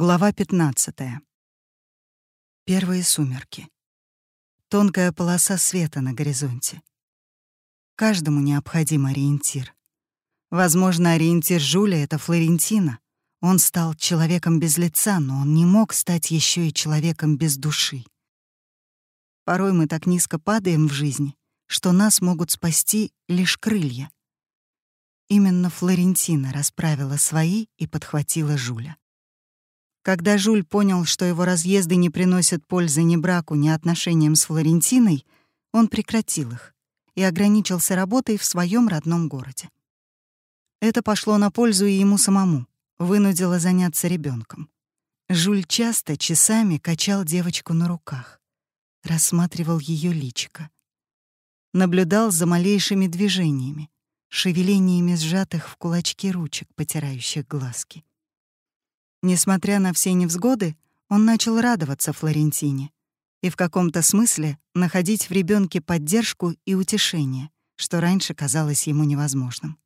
Глава 15. Первые сумерки. Тонкая полоса света на горизонте. Каждому необходим ориентир. Возможно, ориентир Жуля — это Флорентина. Он стал человеком без лица, но он не мог стать еще и человеком без души. Порой мы так низко падаем в жизни, что нас могут спасти лишь крылья. Именно Флорентина расправила свои и подхватила Жуля. Когда Жуль понял, что его разъезды не приносят пользы ни браку, ни отношениям с Флорентиной, он прекратил их и ограничился работой в своем родном городе. Это пошло на пользу и ему самому, вынудило заняться ребенком. Жуль часто часами качал девочку на руках, рассматривал ее личико, наблюдал за малейшими движениями, шевелениями сжатых в кулачки ручек, потирающих глазки. Несмотря на все невзгоды, он начал радоваться Флорентине и в каком-то смысле находить в ребенке поддержку и утешение, что раньше казалось ему невозможным.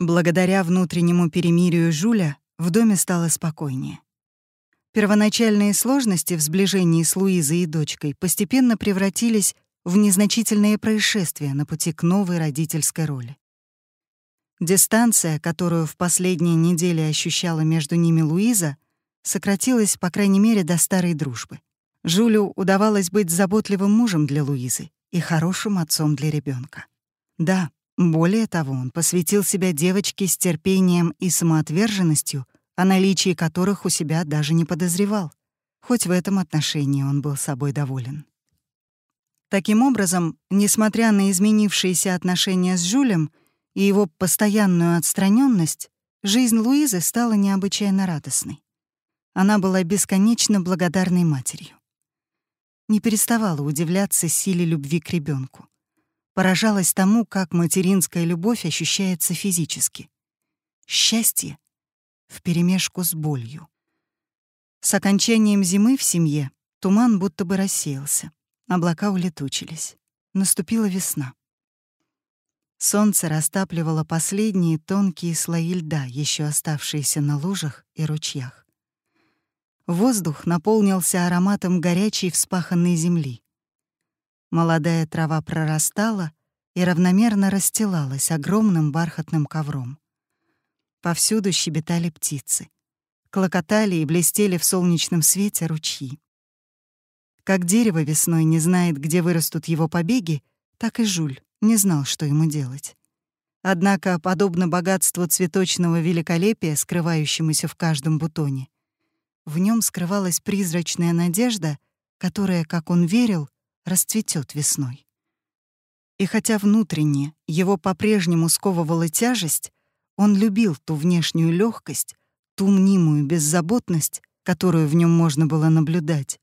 Благодаря внутреннему перемирию Жуля в доме стало спокойнее. Первоначальные сложности в сближении с Луизой и дочкой постепенно превратились в незначительные происшествия на пути к новой родительской роли. Дистанция, которую в последние недели ощущала между ними Луиза, сократилась, по крайней мере, до старой дружбы. Жулю удавалось быть заботливым мужем для Луизы и хорошим отцом для ребенка. Да, более того, он посвятил себя девочке с терпением и самоотверженностью, о наличии которых у себя даже не подозревал, хоть в этом отношении он был собой доволен. Таким образом, несмотря на изменившиеся отношения с Жюлем, и его постоянную отстраненность, жизнь Луизы стала необычайно радостной. Она была бесконечно благодарной матерью. Не переставала удивляться силе любви к ребенку, Поражалась тому, как материнская любовь ощущается физически. Счастье вперемешку с болью. С окончанием зимы в семье туман будто бы рассеялся, облака улетучились. Наступила весна. Солнце растапливало последние тонкие слои льда, еще оставшиеся на лужах и ручьях. Воздух наполнился ароматом горячей вспаханной земли. Молодая трава прорастала и равномерно расстилалась огромным бархатным ковром. Повсюду щебетали птицы. Клокотали и блестели в солнечном свете ручьи. Как дерево весной не знает, где вырастут его побеги, так и жуль не знал, что ему делать. Однако, подобно богатству цветочного великолепия, скрывающемуся в каждом бутоне, в нем скрывалась призрачная надежда, которая, как он верил, расцветет весной. И хотя внутренне его по-прежнему сковывала тяжесть, он любил ту внешнюю легкость, ту мнимую беззаботность, которую в нем можно было наблюдать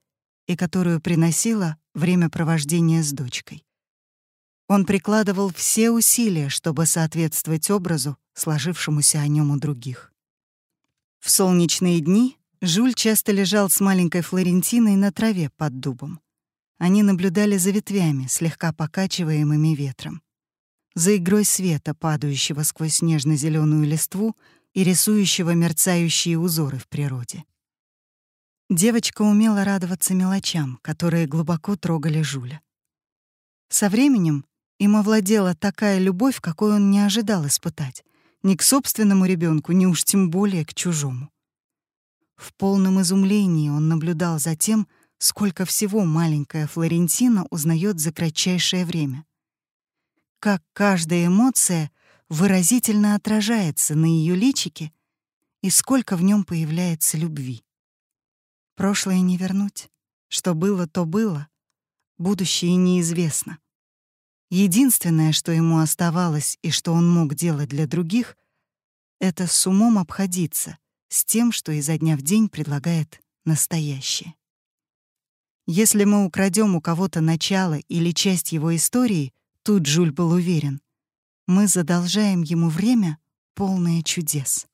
и которую приносило время провождения с дочкой. Он прикладывал все усилия, чтобы соответствовать образу, сложившемуся о нем у других. В солнечные дни Жуль часто лежал с маленькой Флорентиной на траве под дубом. Они наблюдали за ветвями, слегка покачиваемыми ветром, за игрой света, падающего сквозь нежно зеленую листву и рисующего мерцающие узоры в природе. Девочка умела радоваться мелочам, которые глубоко трогали Жуля. Со временем им овладела такая любовь, какой он не ожидал испытать. Ни к собственному ребенку, ни уж тем более к чужому. В полном изумлении он наблюдал за тем, сколько всего маленькая Флорентина узнает за кратчайшее время. Как каждая эмоция выразительно отражается на ее личике и сколько в нем появляется любви. Прошлое не вернуть. Что было, то было. Будущее неизвестно. Единственное, что ему оставалось и что он мог делать для других, это с умом обходиться с тем, что изо дня в день предлагает настоящее. Если мы украдем у кого-то начало или часть его истории, тут Жуль был уверен, мы задолжаем ему время, полное чудес.